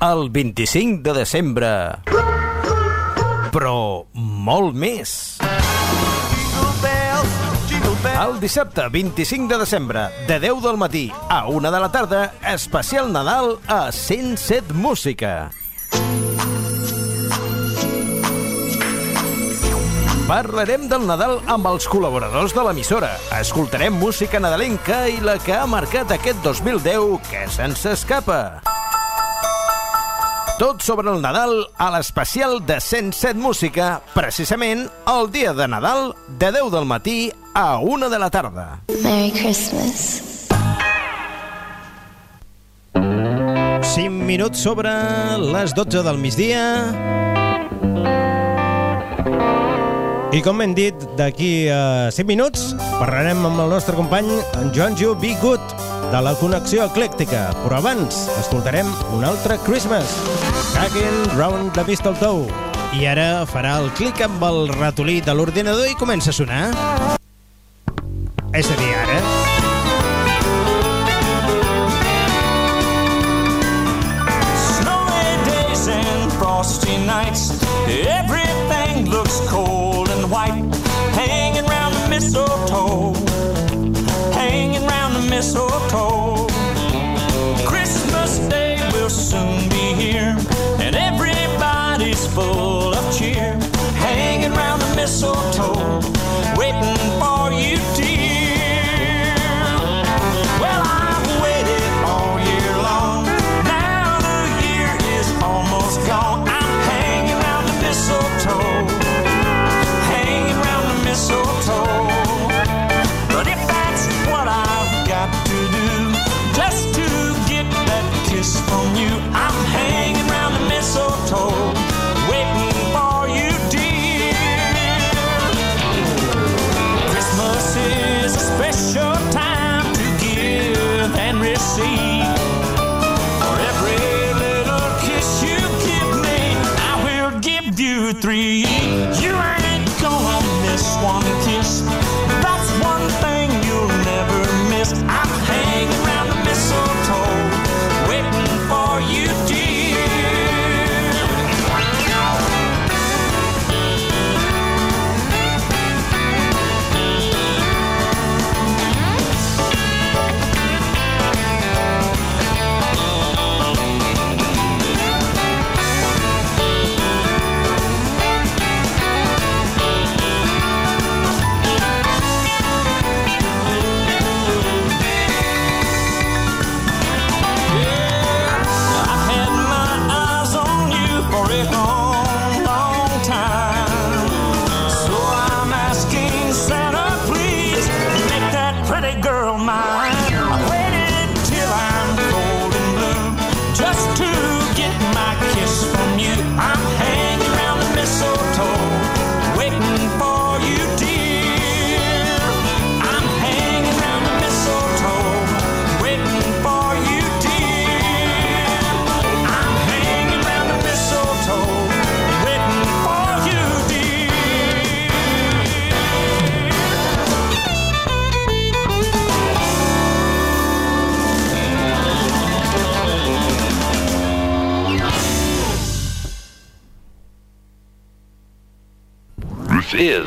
el 25 de desembre. Però molt més. El dissabte 25 de desembre, de 10 del matí a 1 de la tarda, especial Nadal a 107 Música. Parlarem del Nadal amb els col·laboradors de l'emissora. Escoltarem música nadalenca i la que ha marcat aquest 2010 que se'ns escapa. Tot sobre el Nadal a l'especial de 107 Música, precisament el dia de Nadal de 10 del matí a 1 de la tarda. Merry Christmas. 5 minuts sobre les 12 del migdia. I com hem dit, d'aquí a 5 minuts parlarem amb el nostre company, en Joan Ju Be Good, de la connexió eclèctica. Però abans escoltarem un altre Christmas, Hacking Round the Mistletoe. I ara farà el clic amb el ratolí de l'ordinador i comença a sonar. És a dir, ara... Snowy days and frosty nights. Everything looks cold mistletoe. Christmas Day will soon be here. And everybody's full of cheer. Hanging round the mistletoe. Waiting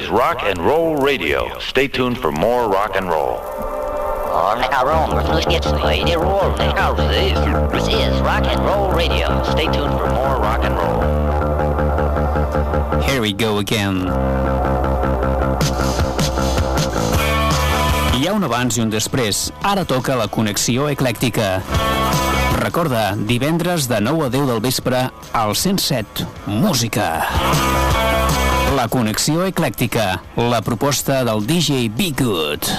is Rock and Roll Radio. Stay tuned for more rock and roll. This is Rock and Roll Radio. Stay tuned for more rock and roll. Here we go again. Hi ha un abans i un després. Ara toca la connexió eclèctica. Recorda, divendres de 9 a 10 del vespre al 107 Música. La connexió eclèctica. La proposta del DJ Be Good.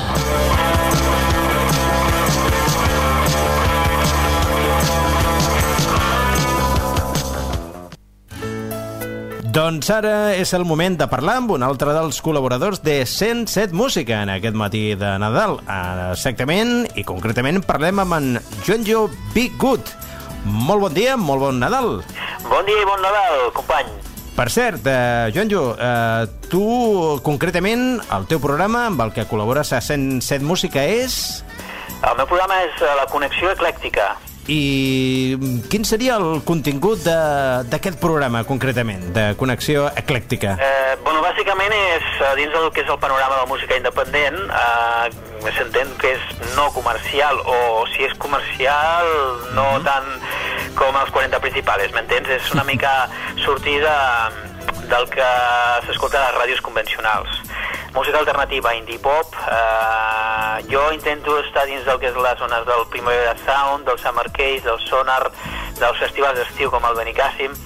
Doncs ara és el moment de parlar amb un altre dels col·laboradors de 107 Música en aquest matí de Nadal. Exactament, i concretament parlem amb en Joanjo Big Good. Molt bon dia, molt bon Nadal. Bon dia i bon Nadal, company. Per cert, eh, Joanjo, eh, tu concretament, el teu programa amb el que col·labores a 107 Música és... El meu programa és eh, La Connexió Eclèctica. I quin seria el contingut de- d'aquest programa, concretament, de Connexió Eclèctica? Eh, bueno, bàsicament és, eh, dins del que és el panorama de la música independent, eh, s'entén que és no comercial, o si és comercial, no tant com els 40 principals, m'entens? És una mica sortir de, del que s'escolta a les ràdios convencionals. Música alternativa, indie pop, eh, jo intento estar dins del que és les zones del Primavera Sound, del Summer Case, del Sonar, dels festivals d'estiu com el Benicàssim,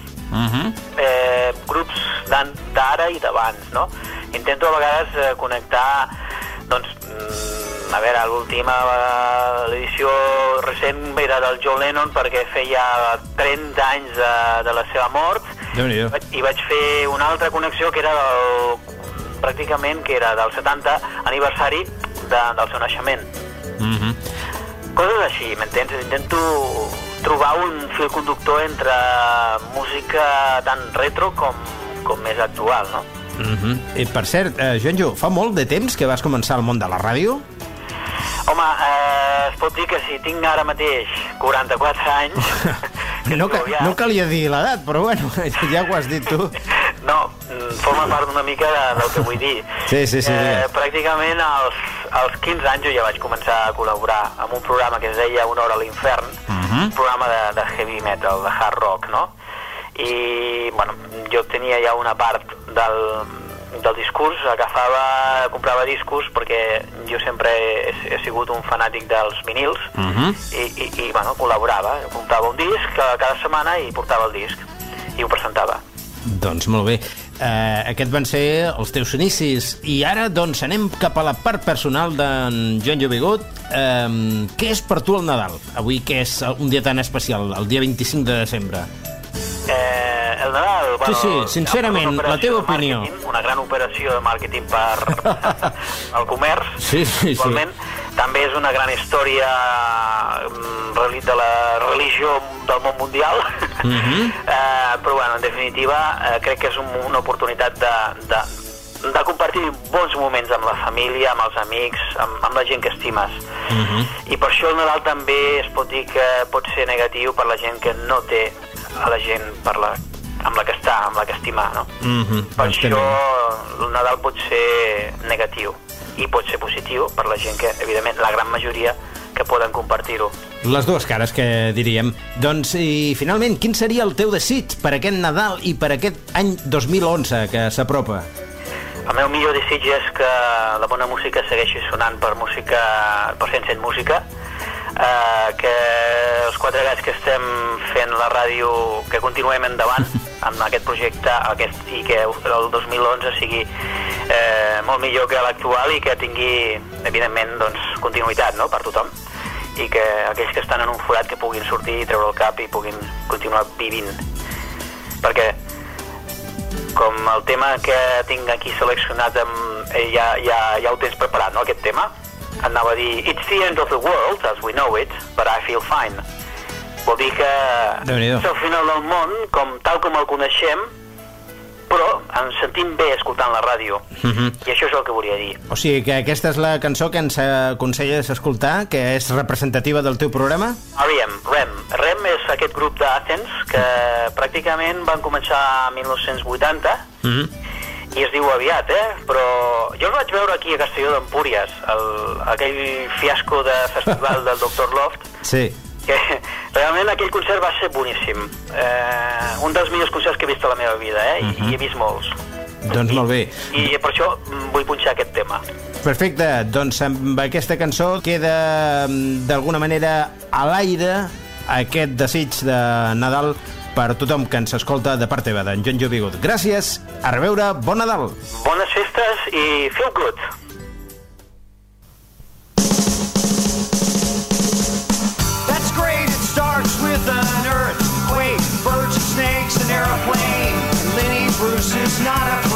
eh, grups d'ara i d'abans, no? Intento a vegades eh, connectar, doncs, mm, a veure, l'última, eh, l'edició recent era del John Lennon perquè feia 30 anys de, de la seva mort i vaig fer una altra connexió que era del, pràcticament que era del 70 aniversari de, del seu naixement. Mhm. Coses així, m'entens? Intento trobar un fil conductor entre música tan retro com, com més actual, no? Mhm. I per cert, eh, Joanjo, fa molt de temps que vas començar al món de la ràdio? Home, eh, es pot dir que si tinc ara mateix 44 anys... que No, molt aviat, no calia dir l'edat, però bueno, ja ho has dit tu. No, mm, forma part una mica de, del que vull dir. Sí, sí, sí, Eh, pràcticament als, als 15 anys jo ja vaig començar a col·laborar amb un programa que es deia Una hora a l'infern, Mhm. un programa de, de heavy metal, de hard rock, no? I, bueno, jo tenia ja una part del, del discurs, agafava, comprava discos perquè jo sempre he, he sigut un fanàtic dels vinils Mhm. i, i, i bueno, col·laborava, comprava un disc cada, setmana i portava el disc i ho presentava. Doncs molt bé. Uh, aquest van ser els teus inicis. I ara, doncs, anem cap a la part personal d'en Joan Llobegot. Um, què és per tu el Nadal? Avui que és un dia tan especial, el dia 25 de desembre. Eh, el Nadal... Sí, sí, sincerament, la teva opinió. Una gran operació de màrqueting per el comerç. Sí, sí, sí. També és una gran història mm, de la religió del món mundial. Mhm. eh, però, bueno, en definitiva, eh, crec que és un, una oportunitat de, de, de compartir bons moments amb la família, amb els amics, amb, amb la gent que estimes. Mhm. I per això el Nadal també es pot dir que pot ser negatiu per la gent que no té a la gent per la, amb la que està, amb la que estima, no? Mhm, Per doncs això el Nadal pot ser negatiu i pot ser positiu per la gent que, evidentment, la gran majoria que poden compartir-ho. Les dues cares que diríem. Doncs, i finalment, quin seria el teu desig per aquest Nadal i per aquest any 2011 que s'apropa? El meu millor desig és que la bona música segueixi sonant per música, per 107 música, eh, que els quatre gats que estem fent la ràdio, que continuem endavant amb aquest projecte aquest, i que el 2011 sigui eh, molt millor que l'actual i que tingui, evidentment, doncs, continuïtat no?, per tothom i que aquells que estan en un forat que puguin sortir i treure el cap i puguin continuar vivint perquè com el tema que tinc aquí seleccionat amb, eh, ja, ja, ja ho tens preparat, no, aquest tema? Anava a dir, it's the end of the world, as we know it, but I feel fine. Vol dir que és el final del món, com, tal com el coneixem, però ens sentim bé escoltant la ràdio. Mhm. I això és el que volia dir. O sigui que aquesta és la cançó que ens aconselles escoltar, que és representativa del teu programa? R.E.M., REM. REM és aquest grup d'Athens que pràcticament van començar a 1980 Mhm. I es diu aviat, eh? Però jo el vaig veure aquí a Castelló d'Empúries, el, aquell fiasco de festival del Dr. Loft, Sí. que realment aquell concert va ser boníssim. Eh, un dels millors concerts que he vist a la meva vida, eh? I, i he vist molts. Doncs molt bé. I per això vull punxar aquest tema. Perfecte, doncs amb aquesta cançó queda mm, d'alguna manera a l'aire aquest desig de Nadal per tothom que ens escolta de part teva, d'en Joan Jovigut. Gràcies, a reveure, bon Nadal! Bones festes i feel good! That's great, it starts with an earthquake, birds and snakes, an airplane. Lenny Bruce is not afraid.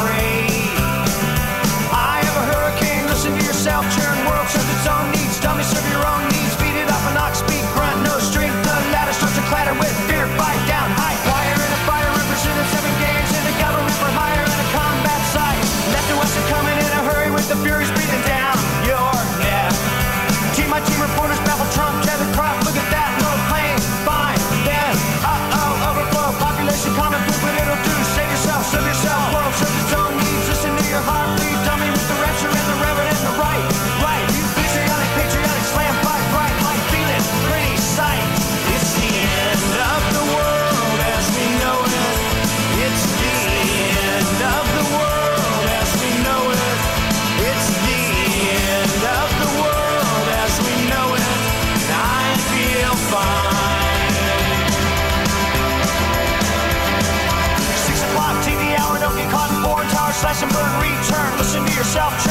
Yourself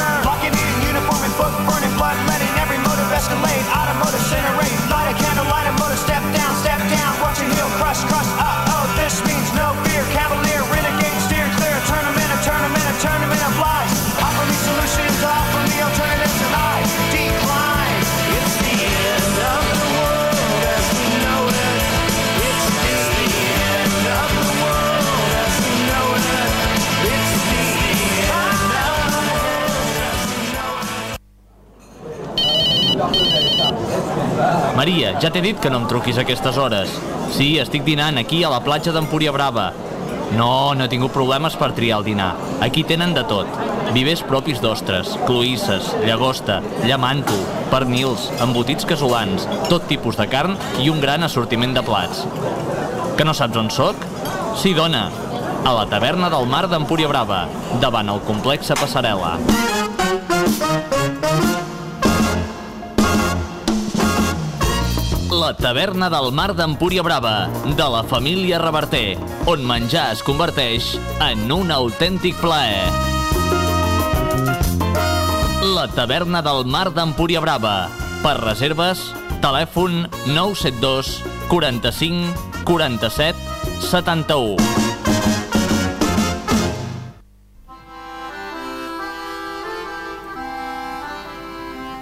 ja t'he dit que no em truquis a aquestes hores. Sí, estic dinant aquí a la platja d'Empúria Brava. No, no he tingut problemes per triar el dinar. Aquí tenen de tot. Vivers propis d'ostres, cloïsses, llagosta, llamanto, pernils, embotits casolans, tot tipus de carn i un gran assortiment de plats. Que no saps on sóc? Sí, dona. A la taverna del mar d'Empúria Brava, davant el complexe Passarel·la. La taverna del mar d'Empúria Brava, de la família Reverter, on menjar es converteix en un autèntic plaer. La taverna del mar d'Empúria Brava. Per reserves, telèfon 972 45 47 71.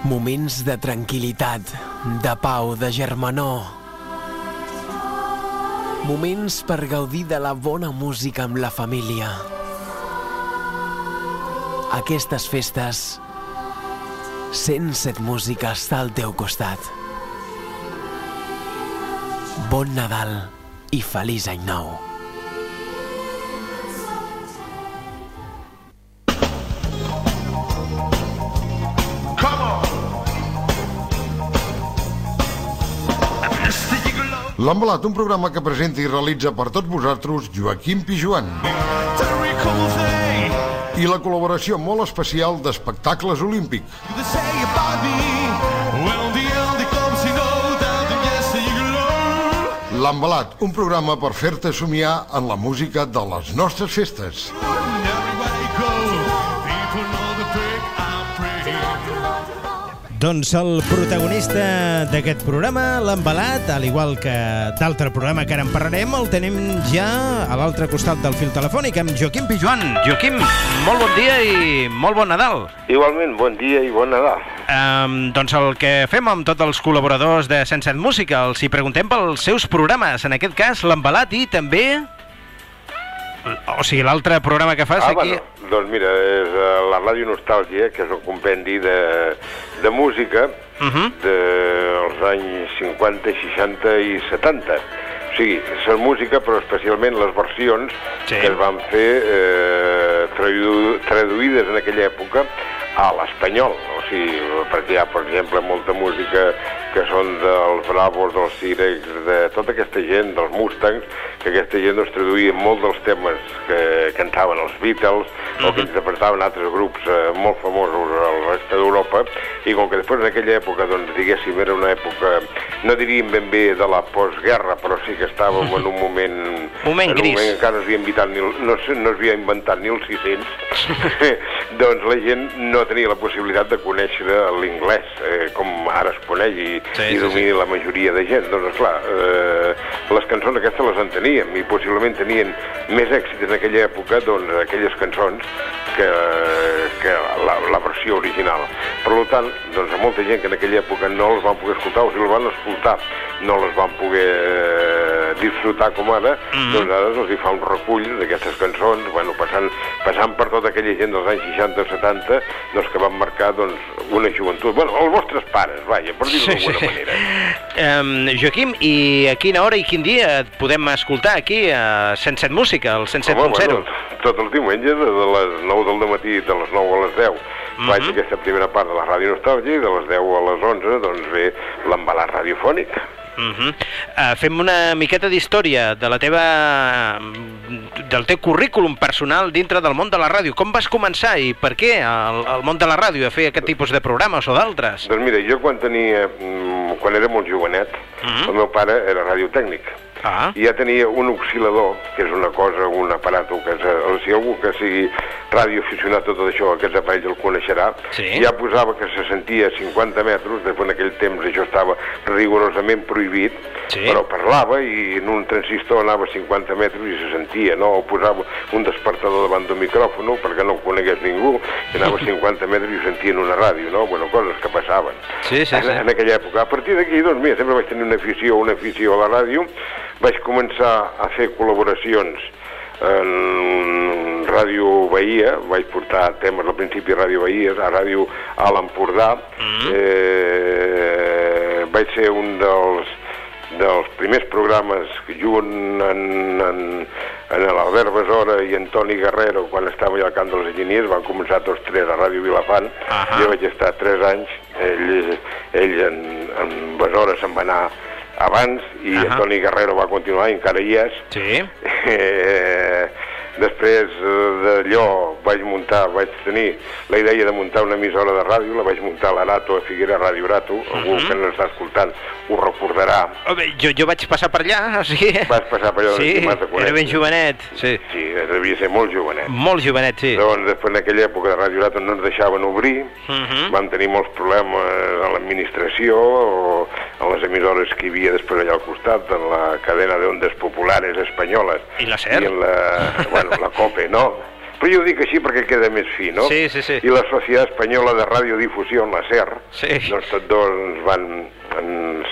Moments de tranquil·litat, de pau, de germanor. Moments per gaudir de la bona música amb la família. Aquestes festes, 107 Música està al teu costat. Bon Nadal i feliç any nou. L'Embalat, un programa que presenta i realitza per tots vosaltres Joaquim Pijuan. I la col·laboració molt especial d'espectacles olímpics. L'Embalat, un programa per fer-te somiar en la música de les nostres festes. Doncs el protagonista d'aquest programa, l'embalat, al igual que d'altre programa que ara en parlarem, el tenim ja a l'altre costat del fil telefònic amb Joaquim Pijuan. Joaquim, molt bon dia i molt bon Nadal. Igualment, bon dia i bon Nadal. Um, doncs el que fem amb tots els col·laboradors de Sense Música, els hi preguntem pels seus programes, en aquest cas l'embalat i també... O sigui, l'altre programa que fas ah, aquí... Bueno, doncs mira, és uh, la Ràdio Nostàlgia, que és un compendi de, de música Uh -huh. dels anys 50, 60 i 70. O sigui, és música, però especialment les versions Sí. que es van fer eh, tradu traduïdes en aquella època a l'espanyol. O sigui, perquè hi ha, per exemple, molta música que són dels Bravos, dels Cirex, de tota aquesta gent, dels Mustangs, que aquesta gent doncs, traduïa molt dels temes que cantaven els Beatles o que interpretaven altres grups eh, molt famosos al reste d'Europa i com que després en aquella època, doncs, diguéssim, era una època, no diríem ben bé de la postguerra, però sí que estàvem en un moment... Moment en un gris. moment encara no s'havia inventat ni, el- no, no inventat ni el 600, doncs la gent no tenia la possibilitat de conèixer l'inglès, eh, com ara es coneix i, Sí, i sí, domini la majoria de gent. Doncs, esclar, eh, les cançons aquestes les enteníem i possiblement tenien més èxit en aquella època, doncs, aquelles cançons que, que la, la versió original. Per tant, doncs, a molta gent que en aquella època no les van poder escoltar, o si les van escoltar, no les van poder eh, disfrutar com ara, Mhm. doncs ara els hi fa un recull d'aquestes cançons, bueno, passant, passant per tota aquella gent dels anys 60 o 70, doncs, que van marcar doncs, una joventut. Bueno, els vostres pares, vaja, per dir-ho d'alguna manera. Um, Joaquim, i a quina hora i quin dia et podem escoltar aquí a 107 Música, el 107.0? Home, bueno, tot el diumenge, de, de les 9 del matí, de les 9 a les 10, Mhm. vaig a aquesta primera part de la Ràdio Nostàlgia i de les 10 a les 11, doncs ve l'embalat radiofònic. Uh -huh. uh, fem una miqueta d'història de la teva del teu currículum personal dintre del món de la ràdio. Com vas començar i per què al, al món de la ràdio a fer aquest tipus de programes o d'altres? Doncs mira, jo quan tenia, mm, quan era molt jovenet, Mhm. el meu pare era radiotècnic. Ah. i ja tenia un oscil·lador, que és una cosa, un aparat que és, si algú que sigui radioaficionat tot això, aquests aparells el coneixerà, Sí. ja posava que se sentia a 50 metres, després en aquell temps això estava rigorosament prohibit, Sí. però parlava i en un transistor anava a 50 metres i se sentia, no? O posava un despertador davant d'un micròfon perquè no ho conegués ningú, i anava a 50 metres i ho sentia en una ràdio, no? Bueno, coses que passaven. Sí, sí, en, sí. en aquella època. A partir d'aquí, doncs, mira, sempre vaig tenir una afició, una afició a la ràdio, vaig començar a fer col·laboracions en Ràdio Bahia, vaig portar temes al principi a Ràdio Bahia, a Ràdio a l'Empordà, Mm. eh, vaig ser un dels dels primers programes que juguen en, en, en l'Albert Besora i en Toni Guerrero quan estava allà al camp dels enginyers van començar tots tres a Ràdio Vilafant Ahà. jo vaig estar tres anys ell, ell en, en Besora se'n va anar abans i en Toni Guerrero va continuar i encara hi és Sí. eh, després eh, d'allò vaig muntar, vaig tenir la idea de muntar una emissora de ràdio, la vaig muntar a l'Arato, a Figuera, Ràdio Arato, algú Mhm. que no està escoltant ho recordarà. Home, jo, jo vaig passar per allà, o sigui... Vas passar per allà, Sí, de era ben jovenet, sí. Sí, devia ser molt jovenet. Molt jovenet, sí. Doncs després en aquella època de Ràdio Arato no ens deixaven obrir, Mhm. vam tenir molts problemes a l'administració, a les emissores que hi havia després allà al costat, en la cadena de ondes populares espanyoles. I la SER? I en la, bueno, la COPE, no? Però jo ho dic així perquè queda més fi, no? Sí, sí, sí. I la Societat Espanyola de Radiodifusió, la SER, Sí. doncs tots dos ens van, ens,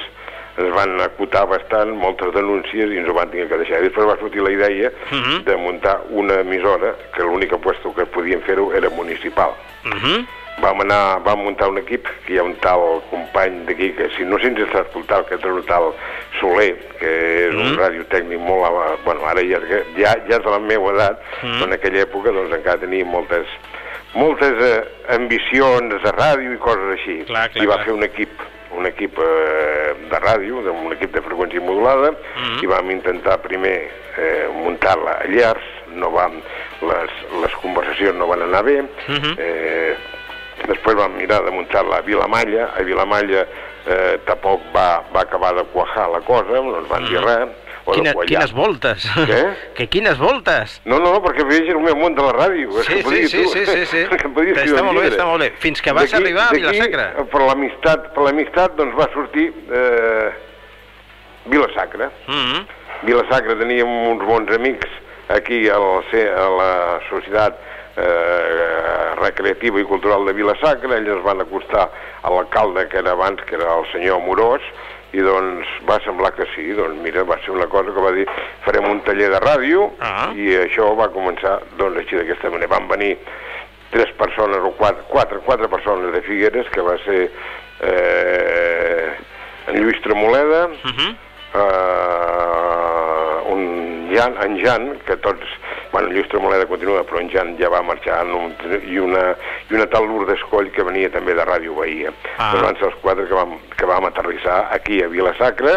ens van acotar bastant, moltes denúncies, i ens ho van tenir que deixar. I després va sortir la idea Mhm. de muntar una emissora, que l'únic puesto que podíem fer-ho era municipal. Mhm. Vam anar, vam muntar un equip, que hi ha un tal company d'aquí, que si no sé si ens està escoltant, que és un tal Soler, que és un Mm. radiotècnic molt... Bueno, ara ja, ja, ja és de la meva edat, Mm. però en aquella època doncs, encara tenia moltes, moltes eh, ambicions de ràdio i coses així. Clar, clar, I va clar. fer un equip un equip eh, de ràdio, un equip de freqüència modulada, Mm. i vam intentar primer eh, muntar-la a Llars, no vam, les, les conversacions no van anar bé, Mhm. eh, després vam mirar de muntar-la a Vilamalla, a Vilamalla eh, tampoc va, va acabar de quajar la cosa, no ens van dir Mhm. res, o Quina, quines voltes. Què? que quines voltes. No, no, no, perquè veies el meu món de la ràdio. Sí, sí, tu- sí, sí, sí. que Està molt bé, està molt bé. Fins que vas arribar a Vilasacra. Per l'amistat, per l'amistat, doncs va sortir eh, Vilasacra. Mhm. Vilasacra teníem uns bons amics aquí a la, a la societat eh, recreativa i cultural de Vilasacra, ells es van acostar a l'alcalde que era abans, que era el senyor Amorós, i doncs va semblar que sí, doncs mira, va ser una cosa que va dir farem un taller de ràdio Ah. i això va començar doncs així d'aquesta manera. Van venir tres persones o quatre, quatre, quatre persones de Figueres, que va ser eh, en Lluís Tremoleda, Mhm. eh, un Jan, en Jan, que tots, bueno, Lluís Tremoleda continua, però en Jan ja va marxar, en un, i, una, i una tal Lourdes Coll que venia també de Ràdio Bahia. Ah. Doncs van ser els quatre que vam, que vam aterrissar aquí a Vilasacra,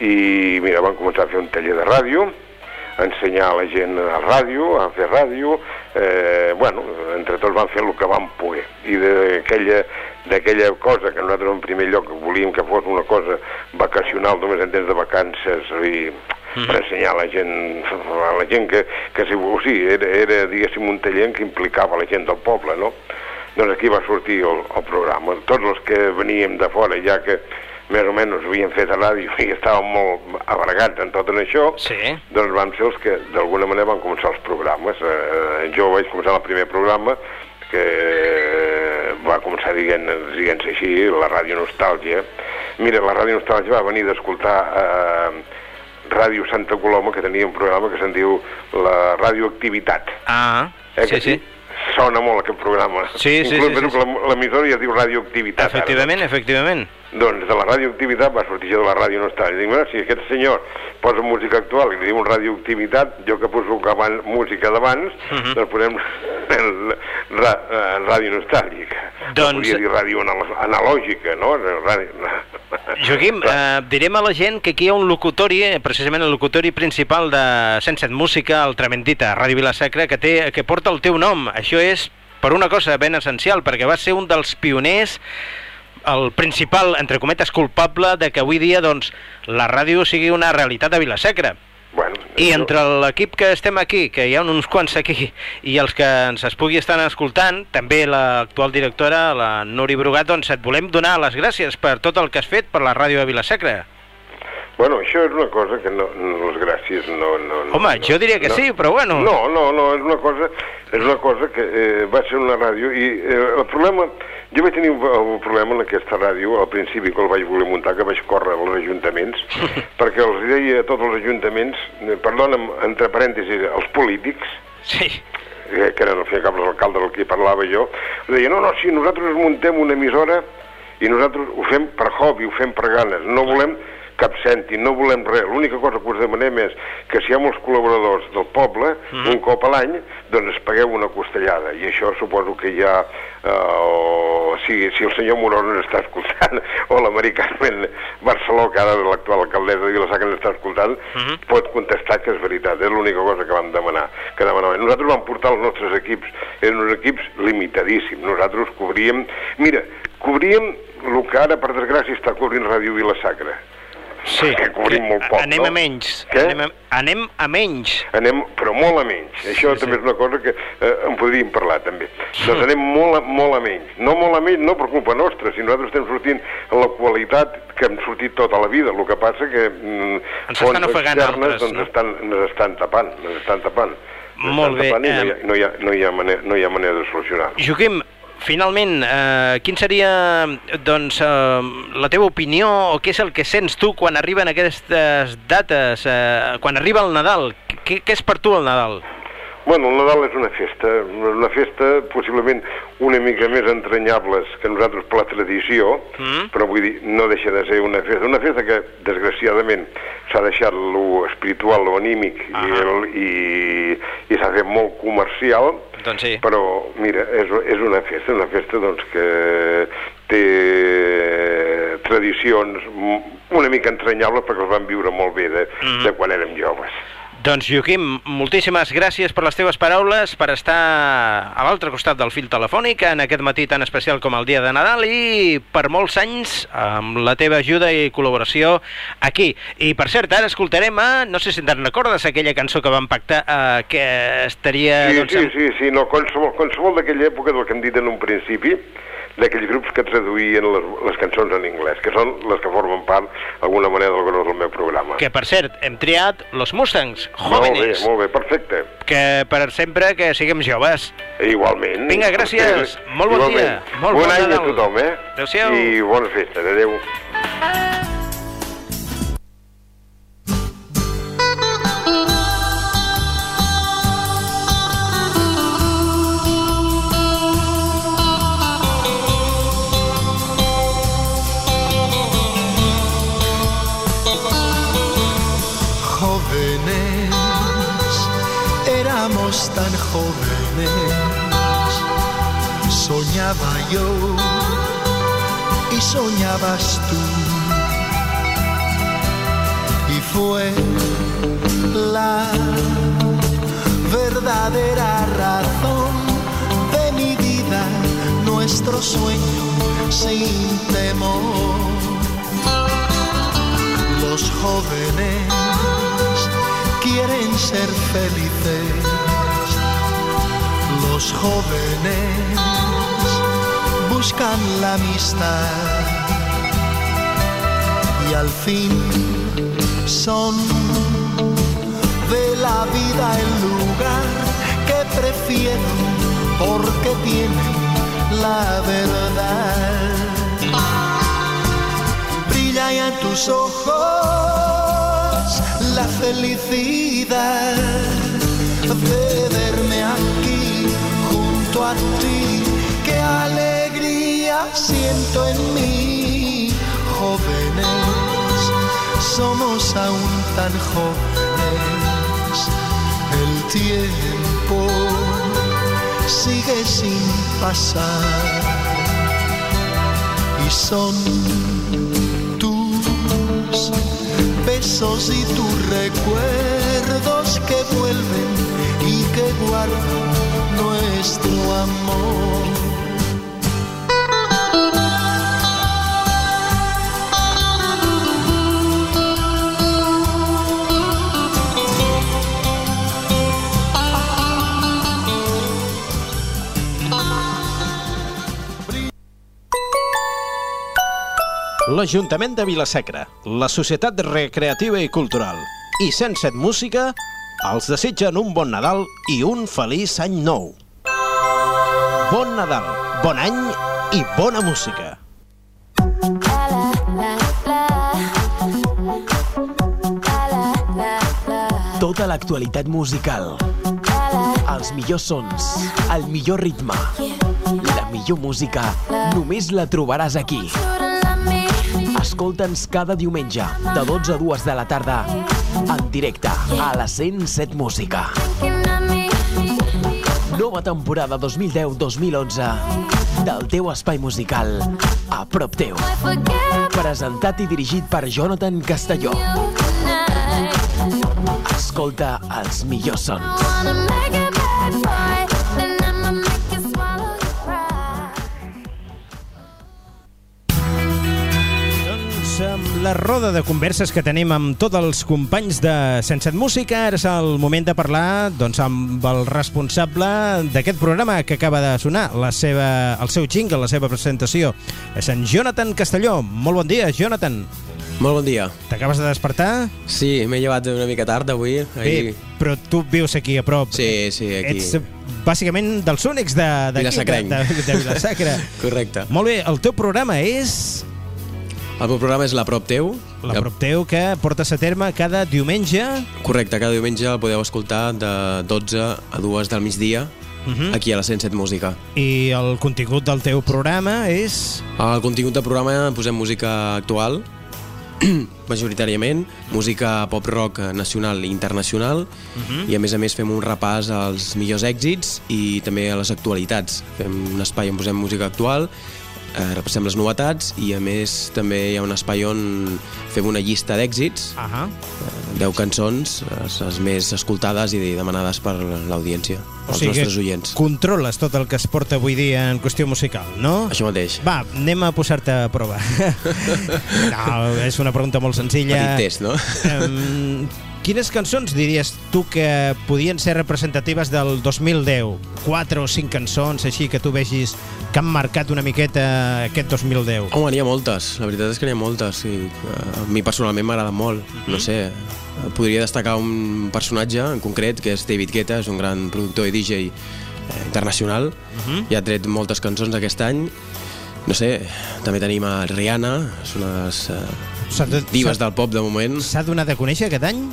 i mira, van començar a fer un taller de ràdio, a ensenyar a la gent a ràdio, a fer ràdio, eh, bueno, entre tots van fer el que vam poder. I d'aquella d'aquella cosa que nosaltres en primer lloc volíem que fos una cosa vacacional, només en temps de vacances, i per ensenyar a la gent, a la gent que, que si, o sigui, era, era, diguéssim, un taller que implicava la gent del poble, no? Doncs aquí va sortir el, el programa. Tots els que veníem de fora, ja que més o menys havíem fet a ràdio i estàvem molt abragats en tot en això, Sí. doncs vam ser els que d'alguna manera van començar els programes. Eh, jo vaig començar el primer programa que va començar dient, dient així, la Ràdio Nostàlgia. Mira, la Ràdio Nostàlgia va venir d'escoltar eh, Ràdio Santa Coloma, que tenia un programa que se'n diu la Radioactivitat. Ah, Eh, sí, sí. Sona molt aquest programa. Sí, sí, Inclús sí, sí, la- l'emissora ja diu Radioactivitat. ara. Efectivament, efectivament. Doncs de la radioactivitat va sortir jo de la ràdio nostàlgia. Dic, mira, si aquest senyor posa música actual i li diu radioactivitat, jo que poso abans, música d'abans, Mhm. doncs posem el, ra, eh, ràdio nostàlgica. Doncs- No dir ràdio anal- analògica, no? Ràdio... Joaquim, eh, direm a la gent que aquí hi ha un locutori, eh, precisament el locutori principal de 107 Música, el Tremendita, Ràdio Vilasacra, que, té, que porta el teu nom. Això és per una cosa ben essencial, perquè va ser un dels pioners el principal, entre cometes, culpable de que avui dia doncs, la ràdio sigui una realitat a Vilasecra. Bueno, I entre l'equip que estem aquí, que hi ha uns quants aquí, i els que ens es pugui estar escoltant, també l'actual directora, la Nuri Brugat, doncs et volem donar les gràcies per tot el que has fet per la ràdio de Vilasecra. Bueno, això és una cosa que no, no les gràcies no... no no, Home, no, jo diria que no, sí, però bueno. No, no, no, és una cosa, és una cosa que eh, va ser una ràdio i eh, el problema... Jo vaig tenir un, un problema en aquesta ràdio al principi que el vaig voler muntar, que vaig córrer als ajuntaments, perquè els deia a tots els ajuntaments, eh, perdona'm, entre parèntesis, els polítics, sí. eh, que eren al fin i cap els alcaldes del que parlava jo, deia, no, no, si nosaltres muntem una emissora i nosaltres ho fem per hobby, ho fem per ganes, no volem cap cèntim, no volem res. L'única cosa que us demanem és que si hi ha molts col·laboradors del poble, Mhm. un cop a l'any, doncs es pagueu una costellada. I això suposo que ja, eh, o, si, si el senyor Morón ens està escoltant, o l'americà Barceló, que ara és l'actual alcaldessa de Vilassar que ens està escoltant, Mhm. pot contestar que és veritat. És l'única cosa que vam demanar. Que demanàvem. Nosaltres vam portar els nostres equips, eren uns equips limitadíssims. Nosaltres cobríem... Mira, cobríem el que ara, per desgràcia, està cobrint Ràdio Vilasacra. Sí, que cobrim molt poc, anem no? a menys. Què? Anem a, anem a menys. Anem, però molt a menys. Això sí, també sí. és una cosa que eh, en podríem parlar, també. Doncs anem molt a, molt a menys. No molt a menys, no per culpa nostra, si nosaltres estem sortint la qualitat que hem sortit tota la vida. El que passa que mm, Ens estan ofegant altres, doncs, no? estan, ens estan tapant, ens estan tapant. Molt bé, i no, hi ha, eh, no, hi ha, no, hi ha manera, no hi ha manera de solucionar. Joaquim, finalment, eh, quin seria doncs, eh, la teva opinió o què és el que sents tu quan arriben aquestes dates, eh, quan arriba el Nadal? Què, què és per tu el Nadal? Bueno, el Nadal és una festa, una festa possiblement una mica més entranyables que nosaltres per la tradició, Mm? però vull dir, no deixa de ser una festa. Una festa que, desgraciadament, s'ha deixat lo espiritual, lo anímic, i, el, i, i s'ha fet molt comercial, Doncs sí. però, mira, és, és una festa, una festa doncs, que té tradicions una mica entranyables perquè els van viure molt bé de, Mhm. de quan érem joves. Doncs, Joaquim, moltíssimes gràcies per les teves paraules, per estar a l'altre costat del fil telefònic en aquest matí tan especial com el dia de Nadal i per molts anys amb la teva ajuda i col·laboració aquí. I, per cert, ara escoltarem a, no sé si te'n recordes, aquella cançó que vam pactar eh, que estaria... Sí, doncs, sí, sí, sí, no, qualsevol, qualsevol d'aquella època del que hem dit en un principi, d'aquells grups que traduïen les, les cançons en anglès, que són les que formen part, d'alguna manera, del gros del meu programa. Que, per cert, hem triat Los Mustangs, Molt bé, jóvenes, molt bé, perfecte. que per sempre que siguem joves. Igualment. Vinga, gràcies. Molt bon Igualment. dia. Molt bon, bon any a tothom, eh? Adéu-siau. I bones festes. Adéu. Soñaba y soñabas tú. Y fue la verdadera razón de mi vida, nuestro sueño sin temor. Los jóvenes quieren ser felices. Los jóvenes buscan la amistad y al fin son de la vida el lugar que prefiero porque tienen la verdad. Brilla ya en tus ojos la felicidad de verme aquí junto a ti. Siento en mí, jóvenes, somos aún tan jóvenes. El tiempo sigue sin pasar y son tus besos y tus recuerdos que vuelven y que guardan nuestro amor. l'Ajuntament de Vilasecra, la Societat Recreativa i Cultural i 107 Música els desitgen un bon Nadal i un feliç any nou. Bon Nadal, bon any i bona música. Tota l'actualitat musical. Els millors sons, el millor ritme, la millor música, només la trobaràs aquí. Escolta'ns cada diumenge, de 12 a 2 de la tarda, en directe, a la 107 Música. Nova temporada 2010-2011 del teu espai musical a prop teu. Presentat i dirigit per Jonathan Castelló. Escolta els millors sons. La roda de converses que tenim amb tots els companys de Sense Música, ara és el moment de parlar doncs, amb el responsable d'aquest programa que acaba de sonar, la seva, el seu jingle, la seva presentació. És en Jonathan Castelló. Molt bon dia, Jonathan. Molt bon dia. T'acabes de despertar? Sí, m'he llevat una mica tard avui. Bé, però tu vius aquí a prop. Sí, sí, aquí. Ets bàsicament dels únics de, de, Vilasacrenc. de, de, de Vilasacra. Correcte. Molt bé, el teu programa és... El meu programa és La Prop Teu. La Prop Teu, que portes a terme cada diumenge. Correcte, cada diumenge el podeu escoltar de 12 a 2 del migdia, Mhm. aquí a la 107 Música. I el contingut del teu programa és... Al contingut del programa posem música actual, majoritàriament, música pop-rock nacional i internacional, Mhm. i a més a més fem un repàs als millors èxits i també a les actualitats. Fem un espai on posem música actual, eh, repassem les novetats i a més també hi ha un espai on fem una llista d'èxits, uh -huh. 10 cançons, les, les més escoltades i demanades per l'audiència, O els sigui nostres que oients. controles tot el que es porta avui dia en qüestió musical, no? Això mateix. Va, anem a posar-te a prova. no, és una pregunta molt senzilla. Petit test, no? Um, quines cançons diries tu que podien ser representatives del 2010? Quatre o cinc cançons així que tu vegis que han marcat una miqueta aquest 2010? Home, n'hi ha moltes, la veritat és que n'hi ha moltes i eh, a mi personalment m'agrada molt, no sé, eh, podria destacar un personatge en concret que és David Guetta, és un gran productor i DJ eh, internacional, Mhm. i ha tret moltes cançons aquest any, no sé, també tenim a Rihanna, és una de les s'ha- del pop de moment. S'ha donat a conèixer aquest any?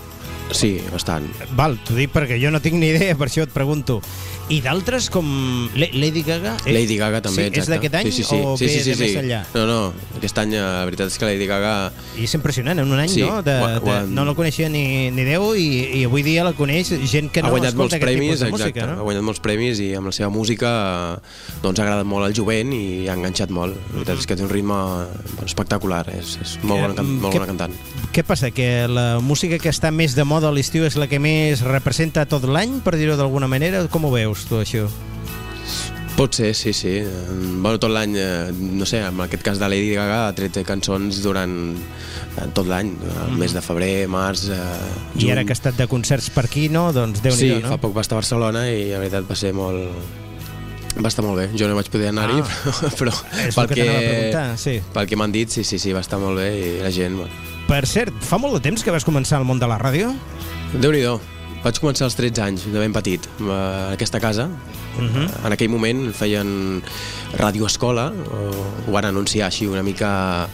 Sí, bastant. Val, t'ho dic perquè jo no tinc ni idea, per això et pregunto. I d'altres com La- Lady Gaga? És- Lady Gaga també, sí, exacte. És d'aquest any sí, sí, sí. o sí, sí, sí, de més sí. enllà? No, no, aquest any eh, la veritat és que Lady Gaga... I és impressionant, en un any, Sí, no? De, ha- de, no la coneixia ni, ni Déu i, i avui dia la coneix gent que ha no guanyat molts premis, tipus de exacte, música, ha no? guanyat molts premis i amb la seva música eh, doncs ha agradat molt al jovent i ha enganxat molt. La veritat és que té un ritme espectacular, és, és molt, bona, Eh, molt bona cantant. Què passa? Que la música que està més de moda a l'estiu és la que més representa tot l'any, per dir-ho d'alguna manera? Com ho veus, tu, això? Pot ser, sí, sí. Eh, Bueno, tot l'any, eh, no sé, en aquest cas de Lady Gaga ha tret cançons durant eh, tot l'any, el Mhm. mes de febrer, març, eh, I juny. ara que ha estat de concerts per aquí, no? Doncs déu Sí, nhi no? fa poc va estar a Barcelona i la veritat va ser molt... Va estar molt bé. Jo no vaig poder anar-hi, Ah. però, però pel el que que, sí. pel que m'han dit, sí, sí, sí, va estar molt bé i la gent... Bueno. Per cert, fa molt de temps que vas començar al món de la ràdio? Déu-n'hi-do. Vaig començar als 13 anys, de ben petit, eh, en aquesta casa. Mhm. En aquell moment feien ràdio-escola, o ho van anunciar així una mica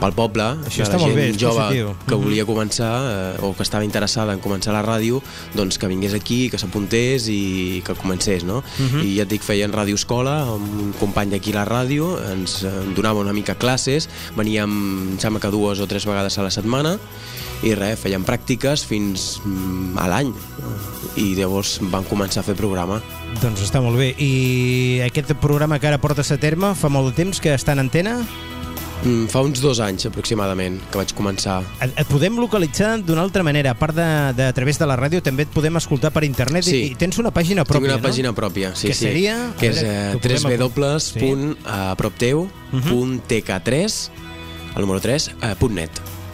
pel poble, Això de està la molt gent bé, jove positiu. que volia començar eh, o que estava interessada en començar la ràdio, doncs que vingués aquí, que s'apuntés i que comencés, no? Mhm. I ja et dic, feien ràdio-escola amb un company d'aquí a la ràdio, ens eh, donava una mica classes, veníem, em sembla que dues o tres vegades a la setmana, i res, feien pràctiques fins mm, a l'any i llavors van començar a fer programa Doncs està molt bé. I aquest programa que ara portes a terme fa molt de temps que està en antena? Mm, fa uns dos anys aproximadament que vaig començar Et, et podem localitzar d'una altra manera. A part de, de a través de la ràdio, també et podem escoltar per internet Sí. i, i tens una pàgina pròpia, Tinc una no? pàgina pròpia, sí, que sí. seria? Que és eh, que ho podem www.apropteu.tk3 el número 3, eh, .net.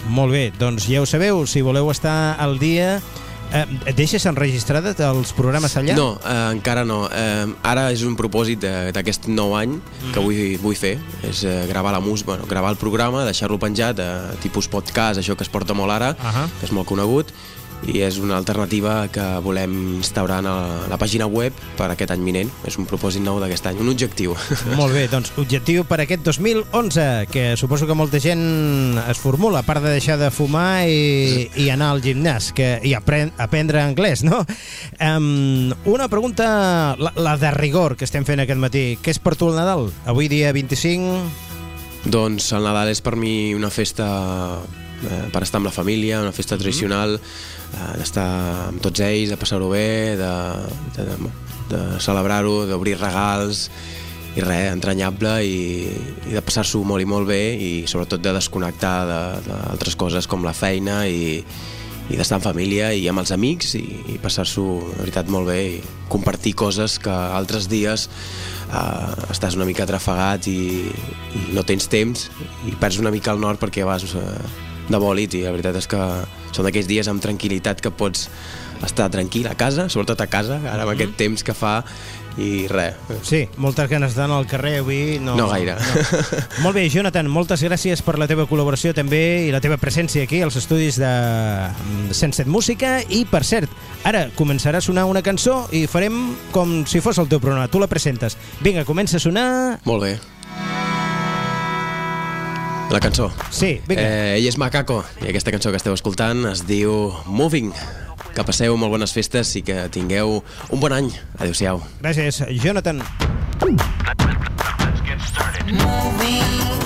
Molt bé, doncs ja ho sabeu, si voleu estar al dia Eh, deixes enregistrades els programes allà? No, eh, encara no. Eh, ara és un propòsit d'aquest nou any que vull, vull fer, és eh, gravar la música, bueno, gravar el programa, deixar-lo penjat, eh, tipus podcast, això que es porta molt ara, Ahà. que és molt conegut, i és una alternativa que volem instaurar a la, pàgina web per aquest any vinent. És un propòsit nou d'aquest any, un objectiu. Molt bé, doncs objectiu per aquest 2011, que suposo que molta gent es formula, a part de deixar de fumar i, i anar al gimnàs que, i apren, aprendre anglès, no? Um, una pregunta, la, la de rigor que estem fent aquest matí. Què és per tu el Nadal? Avui dia 25... Doncs el Nadal és per mi una festa eh, per estar amb la família, una festa tradicional, eh, d'estar amb tots ells, de passar-ho bé, de, de, de, de celebrar-ho, d'obrir regals, i res, entranyable i, i de passar-s'ho molt i molt bé i sobretot de desconnectar de- d'altres coses com la feina i, i d'estar en família i amb els amics i, i passar-s'ho, de veritat, molt bé i compartir coses que altres dies eh, estàs una mica atrafegat i, i no tens temps i perds una mica el nord perquè vas eh, de bòlit i la veritat és que són d'aquells dies amb tranquil·litat que pots estar tranquil a casa, sobretot a casa, ara amb aquest temps que fa i res. Sí, moltes ganes d'anar al carrer avui. No, No gaire. No. Molt bé, Jonathan, moltes gràcies per la teva col·laboració també i la teva presència aquí als estudis de mm, 107 Música i, per cert, ara començarà a sonar una cançó i farem com si fos el teu programa. Tu la presentes. Vinga, comença a sonar... Molt bé. La cançó. Sí, vinga. Eh, ell és Macaco i aquesta cançó que esteu escoltant es diu Moving. Que passeu molt bones festes i que tingueu un bon any. Adéu-siau. Gràcies, Jonathan. moving.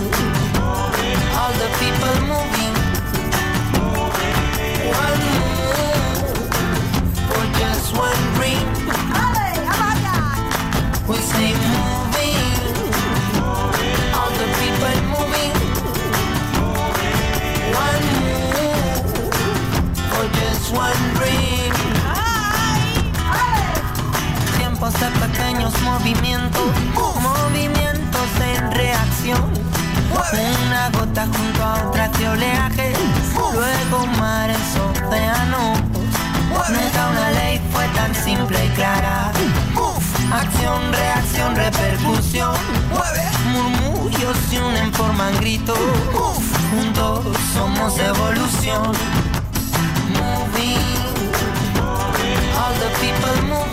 De movimientos, movimientos en reacción. Una gota junto a otra que oleajes, luego mares, océanos. Nunca una ley fue tan simple y clara. Acción, reacción, repercusión. Murmullos se unen, forman gritos. Juntos somos evolución. Moving, all the people move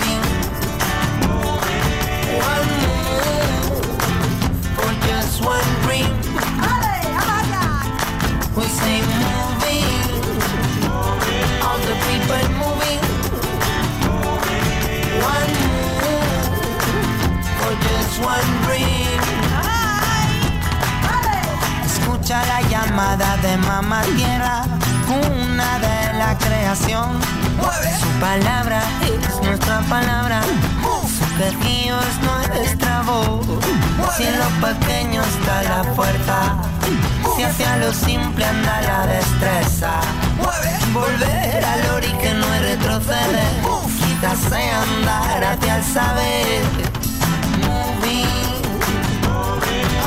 Escucha la llamada de mamá tierra, una de la creación. Su palabra es nuestra palabra, su quejío es nuestra voz. Si en lo pequeño está la fuerza, si hacia lo simple anda la destreza. Volver al ori que no es retroceder, quizás sea andar hacia el saber. Moving,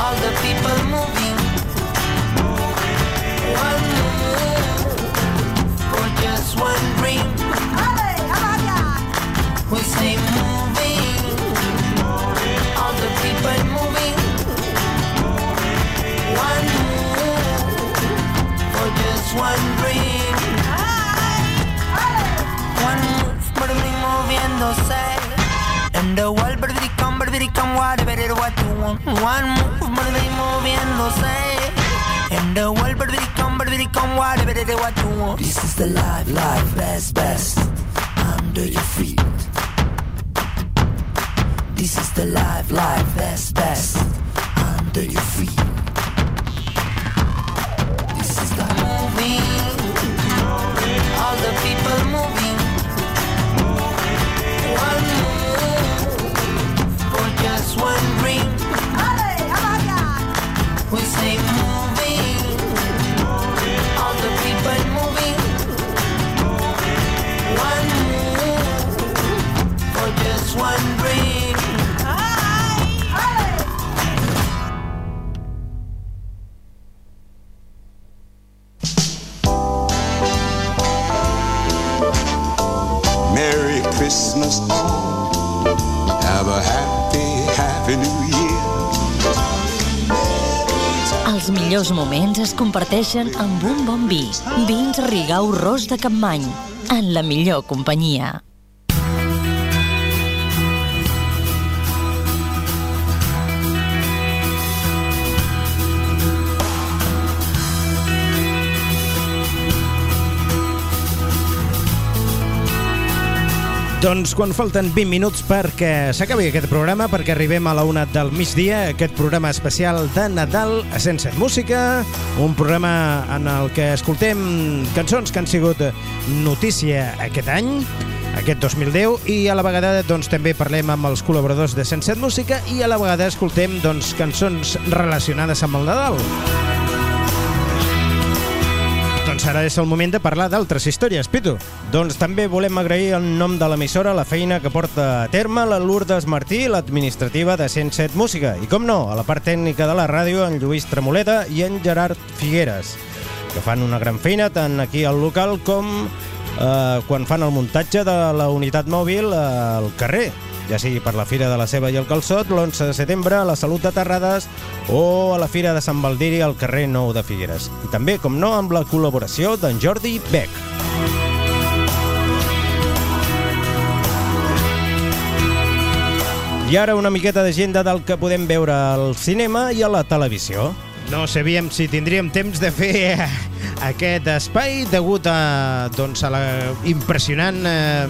all the people moving. One move just one dream. We say moving, all the people moving. One move for just one dream. One move, baby, moviéndose. And the world, baby, come, baby, come, whatever it what you want. One move, baby, moviéndose. And the world, baby, come, baby, come, whatever it what you want. This is the life, life, best, best. Under your feet. This is the life, life, best, best. Under your feet. Millors moments es comparteixen amb un bon vi. Vins Rigau Ros de Capmany. En la millor companyia. Doncs quan falten 20 minuts perquè s'acabi aquest programa, perquè arribem a la una del migdia, aquest programa especial de Nadal a Sense Música, un programa en el que escoltem cançons que han sigut notícia aquest any, aquest 2010, i a la vegada doncs, també parlem amb els col·laboradors de Sense Música i a la vegada escoltem doncs, cançons relacionades amb el Nadal. Doncs ara és el moment de parlar d'altres històries, Pitu. Doncs també volem agrair en nom de l'emissora la feina que porta a terme la Lourdes Martí, l'administrativa de 107 Música. I com no, a la part tècnica de la ràdio, en Lluís Tremoleta i en Gerard Figueres, que fan una gran feina tant aquí al local com eh, quan fan el muntatge de la unitat mòbil al carrer ja sigui per la Fira de la Ceba i el Calçot, l'11 de setembre a la Salut de Terrades o a la Fira de Sant Valdiri al carrer Nou de Figueres. I també, com no, amb la col·laboració d'en Jordi Beck. I ara una miqueta d'agenda del que podem veure al cinema i a la televisió. No sabíem si tindríem temps de fer aquest espai degut a, doncs, a la impressionant eh,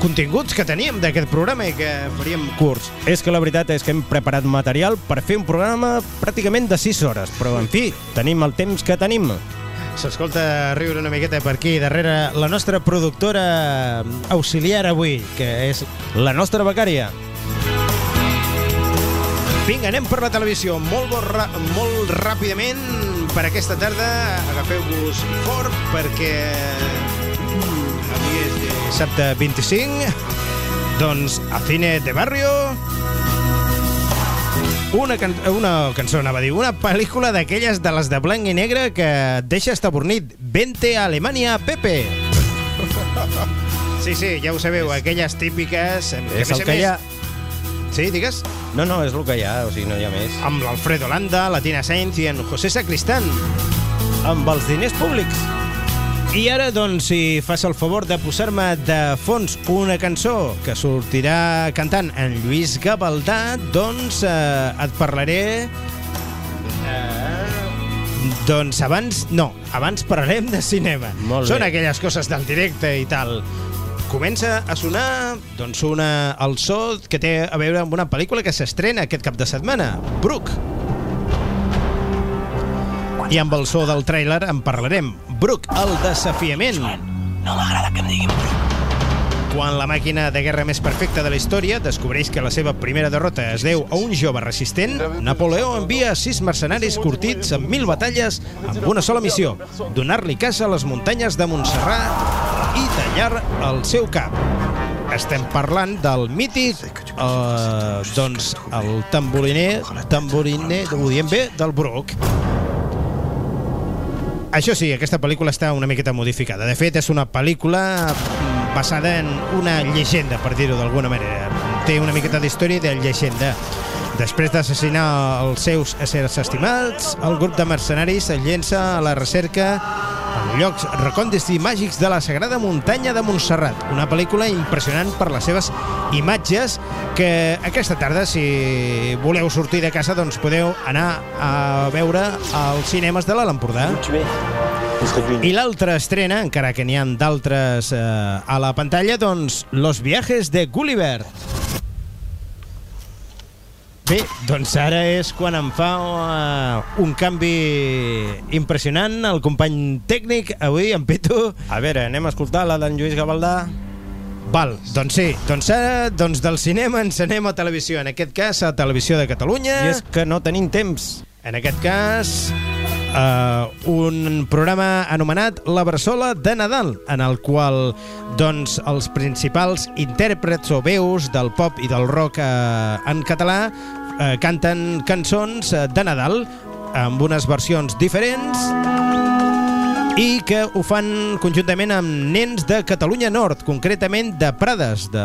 continguts que teníem d'aquest programa i que faríem curts. És que la veritat és que hem preparat material per fer un programa pràcticament de 6 hores, però en fi, tenim el temps que tenim. S'escolta riure una miqueta per aquí darrere la nostra productora auxiliar avui, que és La nostra becària. Vinga, anem per la televisió molt, molt, ràpidament per aquesta tarda. Agafeu-vos fort perquè mm, avui és dissabte 25. Doncs a Cine de Barrio una, can una cançó, anava a dir, una pel·lícula d'aquelles de les de blanc i negre que et deixa estabornit. Vente a Alemanya, Pepe! Sí, sí, ja ho sabeu, aquelles típiques... que, És el que més- hi ha. Sí, digues? No, no, és el que hi ha, o sigui, no hi ha més. Amb l'Alfredo Landa, la Tina Sainz i en José Sacristán. Amb els diners públics. I ara, doncs, si fas el favor de posar-me de fons una cançó que sortirà cantant en Lluís Gavaldà, doncs eh, et parlaré... Eh, doncs abans... No, abans parlarem de cinema. Són aquelles coses del directe i tal. Comença a sonar doncs, una, el so que té a veure amb una pel·lícula que s'estrena aquest cap de setmana, Brooke. I amb el so del tràiler en parlarem. Brooke, el desafiament. No m'agrada que em diguin Brooke. Quan la màquina de guerra més perfecta de la història descobreix que la seva primera derrota es deu a un jove resistent, Napoleó envia sis mercenaris curtits en mil batalles amb una sola missió, donar-li casa a les muntanyes de Montserrat i tallar el seu cap. Estem parlant del mític, eh, doncs, el tamboriner, tamboriner, ho diem bé, del Bruc. Això sí, aquesta pel·lícula està una miqueta modificada. De fet, és una pel·lícula mm, basada en una llegenda, per dir-ho d'alguna manera. Té una miqueta d'història de llegenda. Després d'assassinar els seus éssers estimats, el grup de mercenaris es llença a la recerca llocs recòndits i màgics de la Sagrada Muntanya de Montserrat. Una pel·lícula impressionant per les seves imatges que aquesta tarda, si voleu sortir de casa, doncs podeu anar a veure als cinemes de l'Alt Empordà. I l'altra estrena, encara que n'hi ha d'altres eh, a la pantalla, doncs Los viajes de Gulliver. Bé, doncs ara és quan em fa uh, un canvi impressionant el company tècnic, avui, en Pitu. A veure, anem a escoltar la d'en Lluís Gavaldà. Val, doncs sí, doncs ara doncs del cinema ens anem a televisió, en aquest cas a Televisió de Catalunya. I és que no tenim temps. En aquest cas, uh, un programa anomenat La Bressola de Nadal, en el qual doncs, els principals intèrprets o veus del pop i del rock uh, en català uh, canten cançons uh, de Nadal amb unes versions diferents i que ho fan conjuntament amb nens de Catalunya Nord, concretament de Prades, de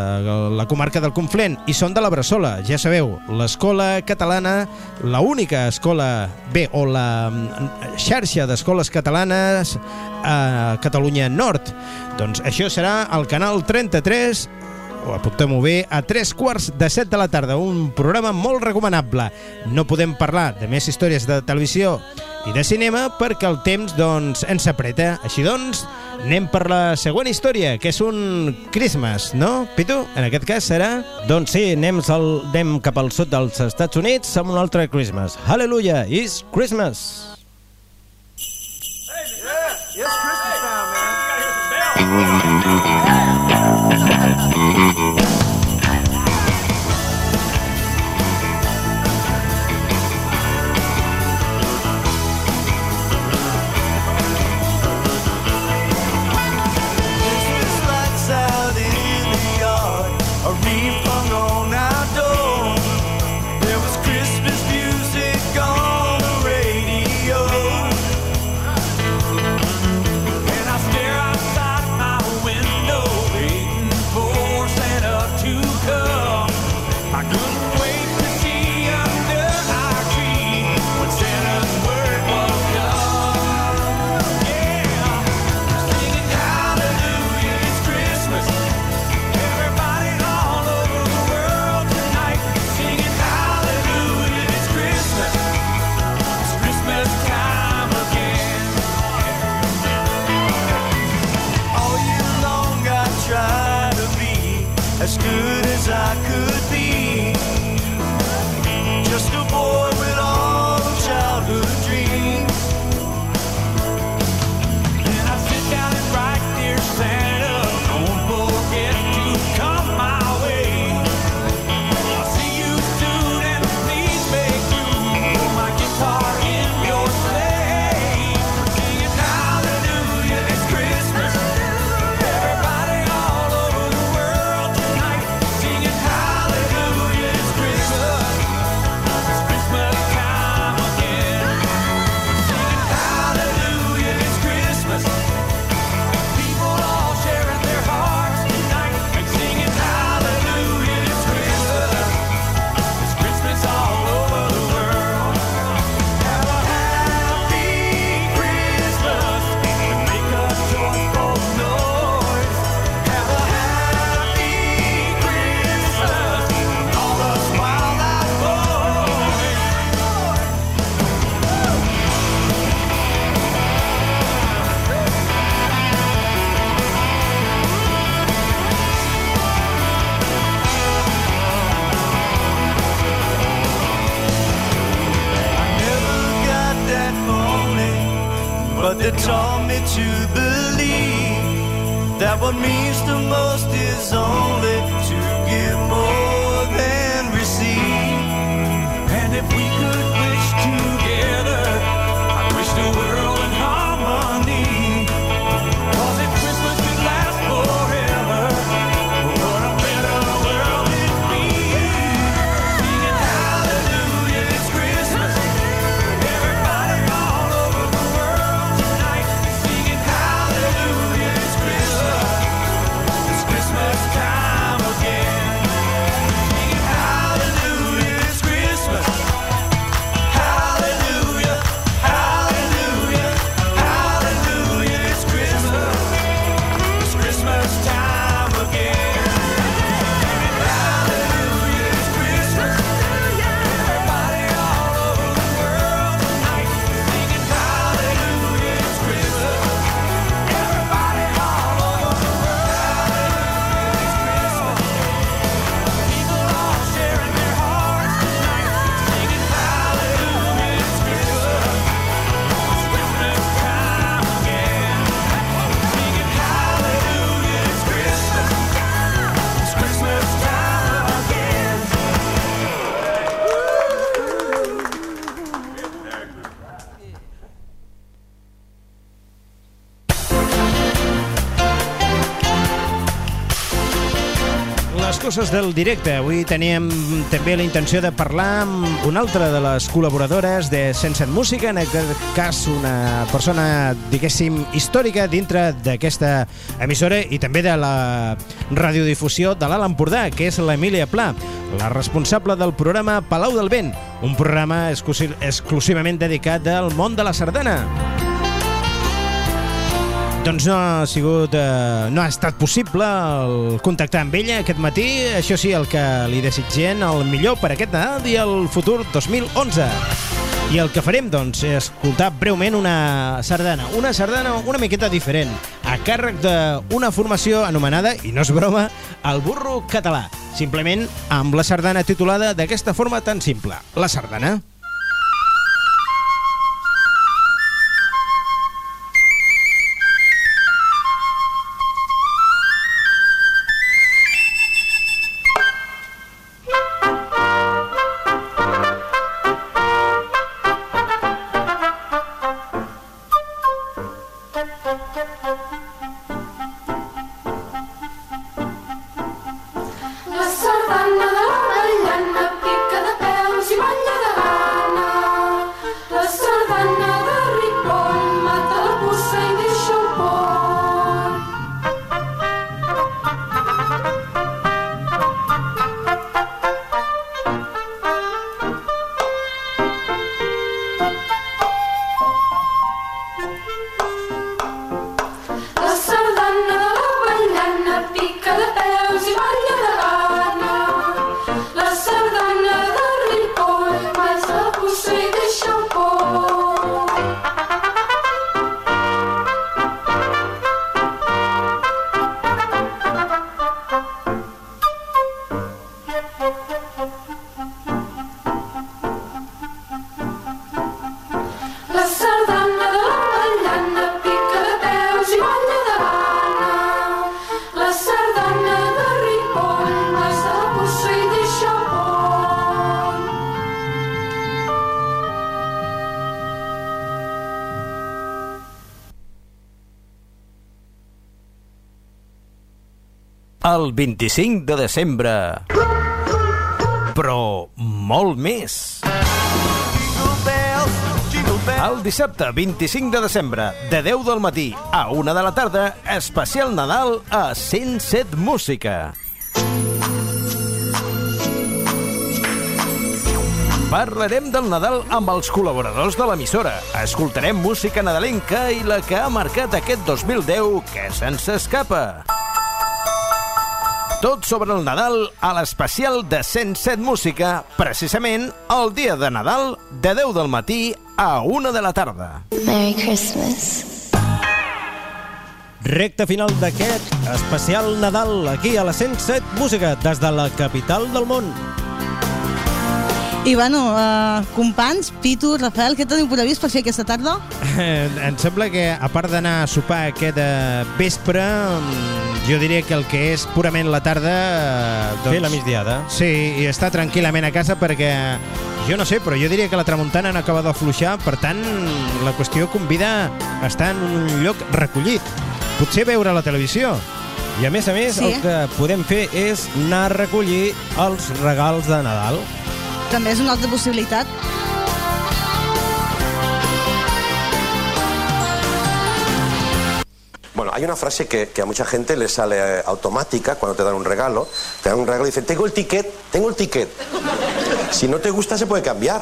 la comarca del Conflent, i són de la Bressola, ja sabeu, l'escola catalana, la única escola, bé, o la mm, xarxa d'escoles catalanes a Catalunya Nord. Doncs això serà al canal 33 o apuntem-ho bé, a tres quarts de set de la tarda, un programa molt recomanable. No podem parlar de més històries de televisió i de cinema perquè el temps doncs, ens apreta. Així doncs, anem per la següent història, que és un Christmas, no, Pitu? En aquest cas serà... Doncs sí, anem, al, anem cap al sud dels Estats Units amb un altre Christmas. Hallelujah, is Christmas! It's Christmas time, man. Christmas what means the most coses del directe. Avui teníem també la intenció de parlar amb una altra de les col·laboradores de Sense Música, en aquest cas una persona, diguéssim, històrica dintre d'aquesta emissora i també de la radiodifusió de l'Alt Empordà, que és l'Emília Pla, la responsable del programa Palau del Vent, un programa exclusi- exclusivament dedicat al món de la sardana. Doncs no ha sigut, eh, no ha estat possible el contactar amb ella aquest matí. Això sí, el que li desitgem el millor per aquest Nadal i el futur 2011. I el que farem, doncs, és escoltar breument una sardana, una sardana una miqueta diferent, a càrrec d'una formació anomenada, i no és broma, el burro català. Simplement amb la sardana titulada d'aquesta forma tan simple, la sardana. El 25 de desembre. Però molt més. El dissabte 25 de desembre, de 10 del matí a 1 de la tarda, especial Nadal a 107 Música. Parlarem del Nadal amb els col·laboradors de l'emissora. Escoltarem música nadalenca i la que ha marcat aquest 2010 que se'ns escapa. Tot sobre el Nadal a l'especial de 107 Música, precisament el dia de Nadal, de 10 del matí a 1 de la tarda. Merry Christmas. Recte final d'aquest especial Nadal aquí a la 107 Música, des de la capital del món. I bueno, uh, companys, Pitu, Rafael, què teniu previst per fer aquesta tarda? Eh, em sembla que, a part d'anar a sopar aquest eh, vespre, mm, jo diria que el que és purament la tarda... eh, Doncs, Fer la migdiada. Sí, i estar tranquil·lament a casa perquè, jo no sé, però jo diria que la tramuntana no acaba d'afluixar, per tant, la qüestió convida a estar en un lloc recollit. Potser veure la televisió. I a més a més, Sí. el que podem fer és anar a recollir els regals de Nadal. També és una altra possibilitat. Bueno, hay una frase que, que a mucha gente le sale eh, automática cuando te dan un regalo. Te dan un regalo y dicen, tengo el ticket, tengo el ticket. Si no te gusta se puede cambiar.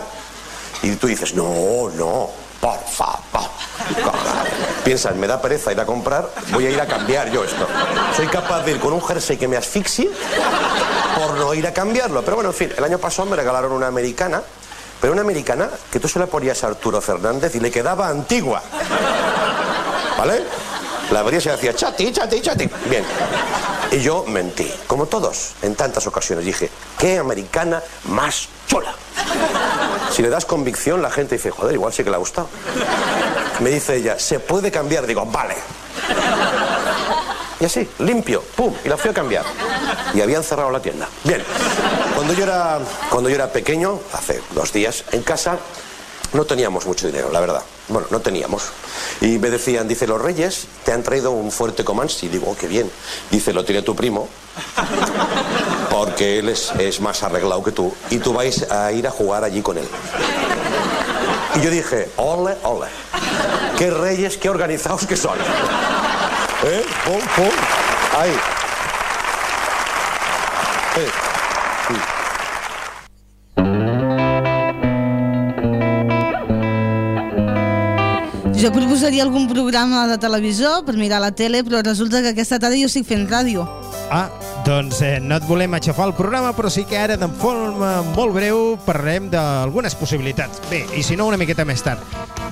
Y tú dices, no, no, por favor. Piensas, me da pereza ir a comprar, voy a ir a cambiar yo esto. Soy capaz de ir con un jersey que me asfixie por no ir a cambiarlo. Pero bueno, en fin, el año pasado me regalaron una americana, pero una americana que tú se la ponías a Arturo Fernández y le quedaba antigua. ¿Vale? La abrías y hacía chati, chati, chati. Bien. Y yo mentí, como todos, en tantas ocasiones. Dije, qué americana más chula. Si le das convicción, la gente dice, joder, igual sí que le ha gustado. Me dice ella, ¿se puede cambiar? Digo, vale. Y así, limpio, pum, y la fui a cambiar. Y habían cerrado la tienda. Bien. Cuando yo era, cuando yo era pequeño, hace dos días, en casa, no teníamos mucho dinero, la verdad. Bueno, no teníamos. Y me decían, dice, los reyes te han traído un fuerte Comanche. Y digo, oh, qué bien. Dice, lo tiene tu primo. porque él es, más arreglado que tú y tú vais a ir a jugar allí con él. Y yo dije, ole, ole, qué reyes, qué organizados que son. ¿Eh? Pum, pum, ahí. Eh. Jo proposaria algun programa de televisió per mirar la tele, però resulta que aquesta tarda jo estic fent ràdio. Ah, doncs eh, no et volem aixafar el programa, però sí que ara, de forma molt breu, parlarem d'algunes possibilitats. Bé, i si no, una miqueta més tard.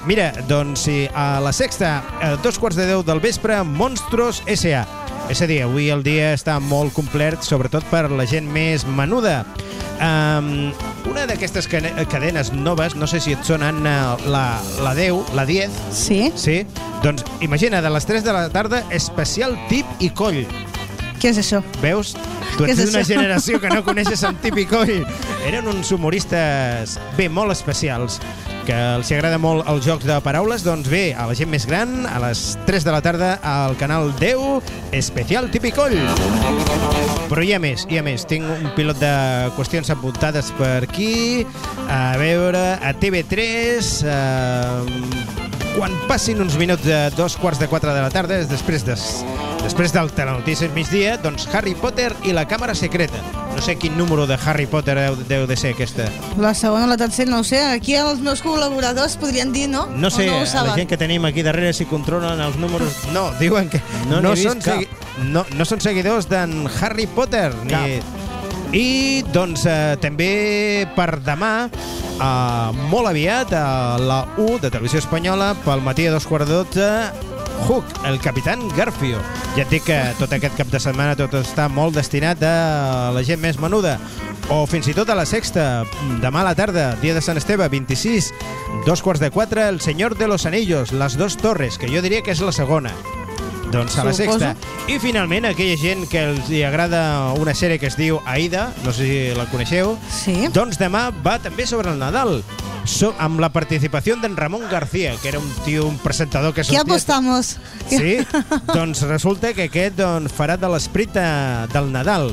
Mira, doncs, si a la sexta, a dos quarts de deu del vespre, Monstros S.A. És a dir, avui el dia està molt complet, sobretot per la gent més menuda. Um, una d'aquestes cadenes noves, no sé si et sonen uh, la, la 10, la 10. Sí? Sí. Doncs imagina, de les 3 de la tarda, especial tip i coll. Què és això? Veus? Tu ets d'una generació que no coneixes en Tip i Coll. Eren uns humoristes, bé, molt especials, que els agrada molt els jocs de paraules. Doncs bé, a la gent més gran, a les 3 de la tarda, al canal 10, especial Tip i Coll. Però hi ha més, hi ha més. Tinc un pilot de qüestions apuntades per aquí. A veure, a TV3... Eh, quan passin uns minuts de dos quarts de quatre de la tarda, després, des, després del Telenotícies migdia, doncs Harry Potter i la càmera secreta. No sé quin número de Harry Potter deu, deu de ser aquesta. La segona o la tercera, no ho sé. Aquí els meus col·laboradors podrien dir, no? No sé, no ho la gent que tenim aquí darrere si controlen els números... No, diuen que No no, són, cap. segui... no, no són seguidors d'en Harry Potter. Ni... I, doncs, eh, també per demà, eh, molt aviat, a la 1 de Televisió Espanyola, pel matí a dos quarts de dotze, Hook, el capitán Garfio. Ja et dic que tot aquest cap de setmana tot està molt destinat a la gent més menuda. O fins i tot a la sexta, demà a la tarda, dia de Sant Esteve, 26, dos quarts de quatre, El Senyor de los Anillos, Les dos torres, que jo diria que és la segona. Doncs a la Suposo. sexta. I finalment aquella gent que els hi agrada una sèrie que es diu Aida, no sé si la coneixeu, sí. doncs demà va també sobre el Nadal. So, amb la participació d'en Ramon García, que era un tio, un presentador que Què sortia... apostamos? Sí, doncs resulta que aquest doncs, farà de l'esperit de, del Nadal,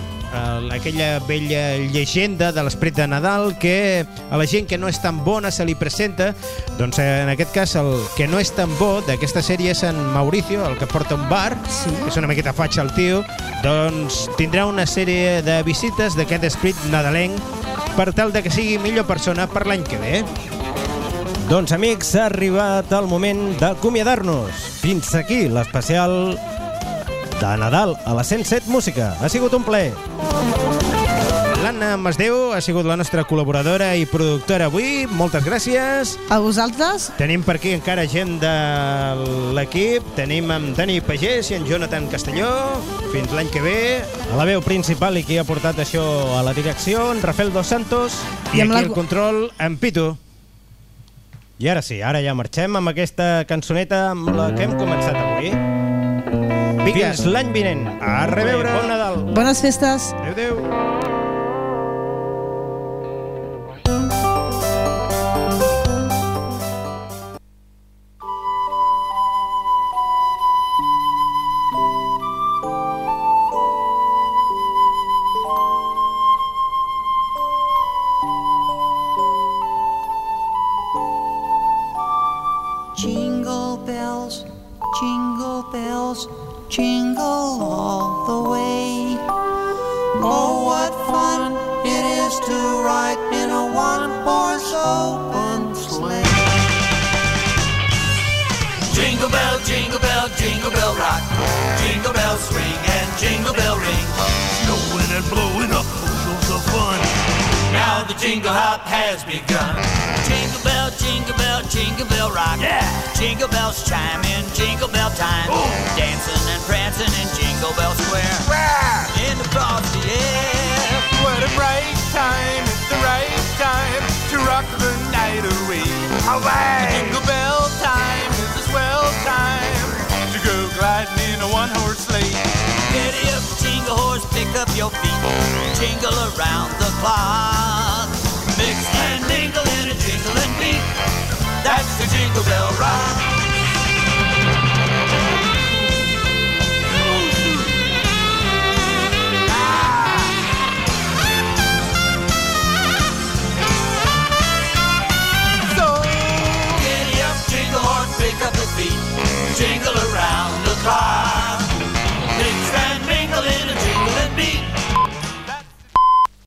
aquella vella llegenda de l'esperit de Nadal que a la gent que no és tan bona se li presenta, doncs eh, en aquest cas el que no és tan bo d'aquesta sèrie és en Mauricio, el que porta un bar, sí. que és una miqueta fatxa el tio, doncs tindrà una sèrie de visites d'aquest esperit nadalenc per tal de que sigui millor persona per l'any que ve. Doncs, amics, s'ha arribat el moment d'acomiadar-nos. Fins aquí l'especial de Nadal a la 107 Música. Ha sigut un plaer. L'Anna Masdeu ha sigut la nostra col·laboradora i productora avui. Moltes gràcies. A vosaltres? Tenim per aquí encara gent de l'equip. Tenim en Dani Pagès i en Jonathan Castelló. Fins l'any que ve. A la veu principal i qui ha portat això a la direcció, en Rafael Dos Santos. I, aquí el control, en Pitu. I ara sí, ara ja marxem amb aquesta cançoneta amb la que hem començat avui. Vinga. Fins l'any vinent. A reveure. Bon Nadal. Bones festes. Adéu, adéu.